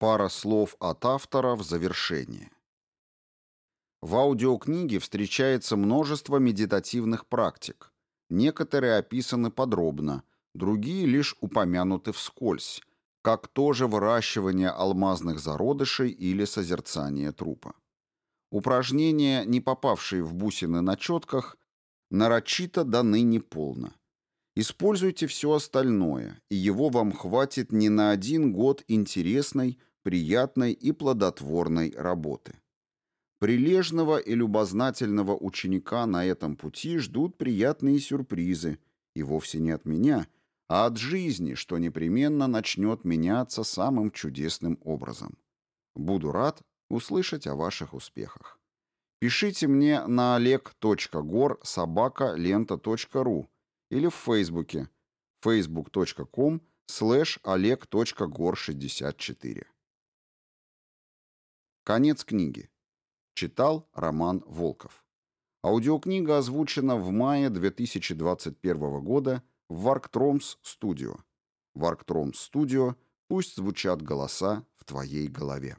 Пара слов от автора в завершении. В аудиокниге встречается множество медитативных практик. Некоторые описаны подробно, другие лишь упомянуты вскользь, как тоже выращивание алмазных зародышей или созерцание трупа. Упражнения, не попавшие в бусины на четках, нарочито даны неполно. Используйте все остальное, и его вам хватит не на один год интересной, приятной и плодотворной работы. Прилежного и любознательного ученика на этом пути ждут приятные сюрпризы, и вовсе не от меня, а от жизни, что непременно начнет меняться самым чудесным образом. Буду рад услышать о ваших успехах. Пишите мне на олег.гор или в фейсбуке facebook.com slash олег.гор64. Конец книги. Читал Роман Волков. Аудиокнига озвучена в мае 2021 года в Варктромс Студио. Варктромс Студио. Пусть звучат голоса в твоей голове.